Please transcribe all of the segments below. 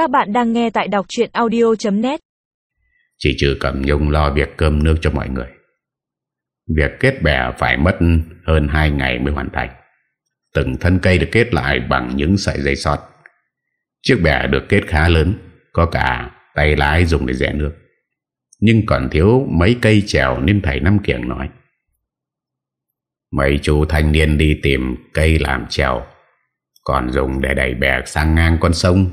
Các bạn đang nghe tại đọc chuyện audio.net Chỉ trừ cầm Nhung lo việc cơm nước cho mọi người. Việc kết bè phải mất hơn 2 ngày mới hoàn thành. Từng thân cây được kết lại bằng những sợi dây sọt Chiếc bè được kết khá lớn, Có cả tay lái dùng để rẽ nước. Nhưng còn thiếu mấy cây trèo nên thầy Năm Kiểng nói, Mấy chú thanh niên đi tìm cây làm trèo, Còn dùng để đẩy bè sang ngang con sông.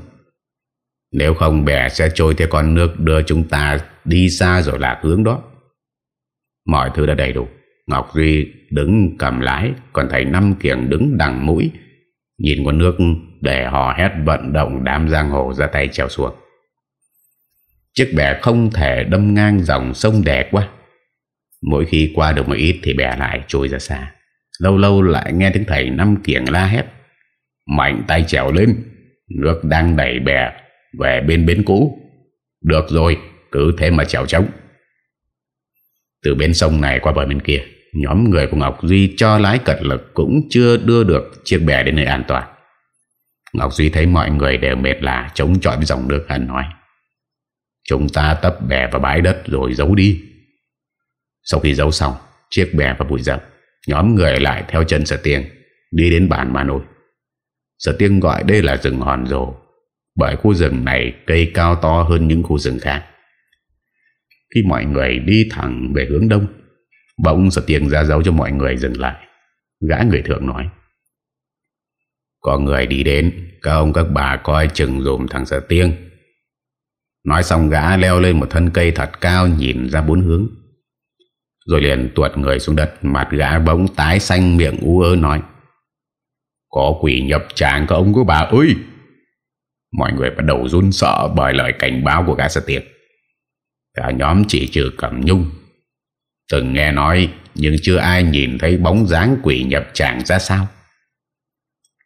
Nếu không bè sẽ trôi theo con nước đưa chúng ta đi xa rồi lạc hướng đó. Mọi thứ đã đầy đủ. Ngọc Duy đứng cầm lái, Còn thầy Năm Kiểng đứng đằng mũi. Nhìn con nước để hò hét vận động đám giang hồ ra tay trèo xuống Chiếc bè không thể đâm ngang dòng sông đè qua. Mỗi khi qua được một ít thì bè lại trôi ra xa. Lâu lâu lại nghe tiếng thầy Năm Kiểng la hét. Mạnh tay trèo lên, Nước đang đẩy bè về bên bến cũ. Được rồi, cứ thế mà trèo trống. Từ bên sông này qua bờ bên kia, Nhóm người của Ngọc Duy cho lái cật lực Cũng chưa đưa được chiếc bè đến nơi an toàn. Ngọc Duy thấy mọi người đều mệt là Chống chọi với dòng nước hẳn nói, Chúng ta tấp bè vào bãi đất rồi giấu đi. Sau khi giấu xong, Chiếc bè và bụi rậm, Nhóm người lại theo chân sở tiên Đi đến bản mà nổi. Sở tiên gọi đây là rừng hòn rồ. Bởi khu rừng này cây cao to hơn những khu rừng khác. Khi mọi người đi thẳng về hướng đông, Bỗng sợ tiền ra dấu cho mọi người dừng lại. Gã người thượng nói, Có người đi đến, Các ông các bà coi chừng dùm thằng sợ tiên. Nói xong gã leo lên một thân cây thật cao Nhìn ra bốn hướng. Rồi liền tuột người xuống đất, Mặt gã bỗng tái xanh miệng u ơ nói, Có quỷ nhập tràng các ông các bà ơi Mọi người bắt đầu run sợ Bởi lời cảnh báo của gã sở tiệc Cả nhóm chỉ trừ cẩm nhung. Từng nghe nói Nhưng chưa ai nhìn thấy bóng dáng quỷ nhập tràng ra sao.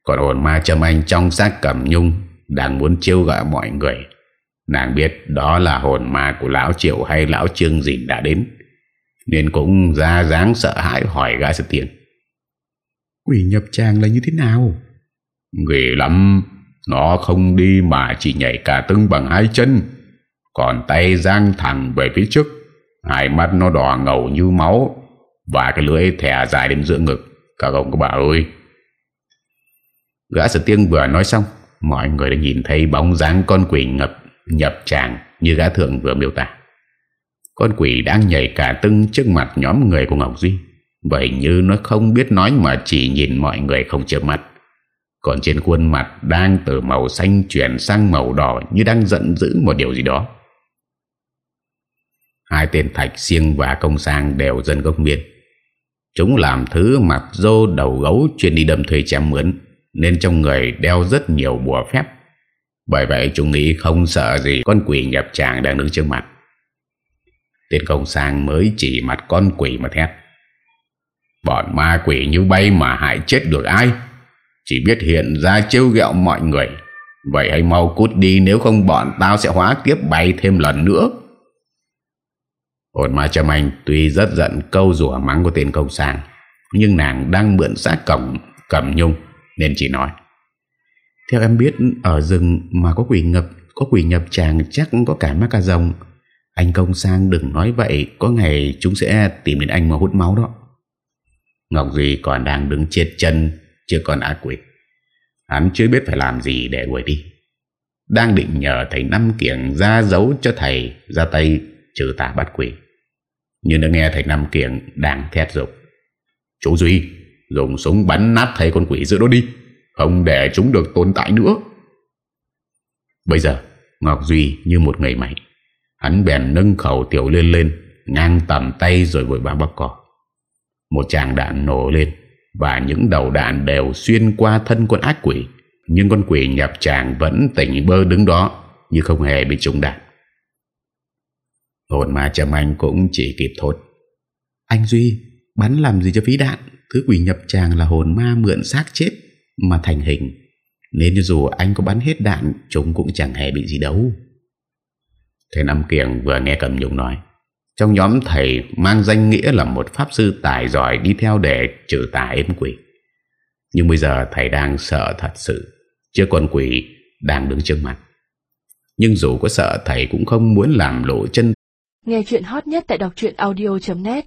Còn hồn ma châm anh trong xác cẩm nhung Đang muốn chiêu gọi mọi người. Nàng biết đó là hồn ma của lão triệu hay lão trương dìn đã đến Nên cũng ra dáng sợ hãi hỏi gã sự tiền Quỷ nhập tràng là như thế nào? Ghê lắm nó không đi mà chỉ nhảy cả tưng bằng hai chân, Còn tay giang thẳng về phía trước Hai mắt nó đỏ ngầu như máu Và cái lưỡi thẻ dài đến giữa ngực Các ông, các bà ơi Gã sự tiên vừa nói xong, Mọi người đã nhìn thấy bóng dáng con quỷ ngập, nhập tràng như gã thượng vừa miêu tả. Con quỷ đang nhảy cả tưng trước mặt nhóm người của Ngọc Duy. Vậy như nó không biết nói mà chỉ nhìn mọi người không chớp mắt. Còn trên khuôn mặt đang từ màu xanh chuyển sang màu đỏ như đang giận dữ một điều gì đó. Hai tên Thạch Siêng và Công Sang đều dân gốc miền. Chúng làm thứ mặt dô đầu gấu chuyên đi đâm thuê chém mướn, nên trong người đeo rất nhiều bùa phép bởi vậy chúng nghĩ không sợ gì con quỷ nhập tràng đang đứng trước mặt. Tên công sang mới chỉ mặt con quỷ mà thét. Bọn ma quỷ như bay mà hại chết được ai? Chỉ biết hiện ra trêu ghẹo mọi người. Vậy hãy mau cút đi, nếu không bọn tao sẽ hóa kiếp bay thêm lần nữa. Hồn ma Trâm Anh tuy rất giận câu rủa mắng của tên công sang, Nhưng nàng đang mượn sát cổng cầm nhung, Nên chỉ nói theo em biết, ở rừng mà có quỷ ngập, Có quỷ nhập tràng chắc có cả ma cà rồng Anh công sang đừng nói vậy, Có ngày chúng sẽ tìm đến anh mà hút máu đó Ngọc Duy còn đang đứng chết chân chưa còn ác quỷ. Hắn chưa biết phải làm gì để đuổi đi. Đang định nhờ thầy Năm Kiểng ra dấu cho thầy, Ra tay trừ tà bắt quỷ. Nhưng đã nghe thầy Năm Kiểng đang thét dục, Chú Duy, Dùng súng bắn nát thầy con quỷ giữa đó đi, không để chúng được tồn tại nữa. Bây giờ, Ngọc Duy như một người mày. Hắn bèn nâng khẩu tiểu lên lên, Ngang tầm tay rồi vội vã bóc cỏ Một chàng đạn nổ lên. Và những đầu đạn đều xuyên qua thân con ác quỷ. Nhưng con quỷ nhập tràng vẫn tỉnh bơ đứng đó, Như không hề bị trúng đạn. Hồn ma Trầm Anh cũng chỉ kịp thốt. Anh Duy, Bắn làm gì cho phí đạn? Thứ quỷ nhập tràng là hồn ma mượn xác chết mà thành hình. Nên dù anh có bắn hết đạn, Chúng cũng chẳng hề bị gì đâu. Thầy Năm Kiểng vừa nghe Cầm Nhung nói trong nhóm thầy mang danh nghĩa là một pháp sư tài giỏi đi theo để trừ tà êm quỷ. Nhưng bây giờ thầy đang sợ thật sự, chưa con quỷ đang đứng trước mặt. Nhưng dù có sợ thầy cũng không muốn làm lộ chân Nghe chuyện hot nhất tại đọc audio.net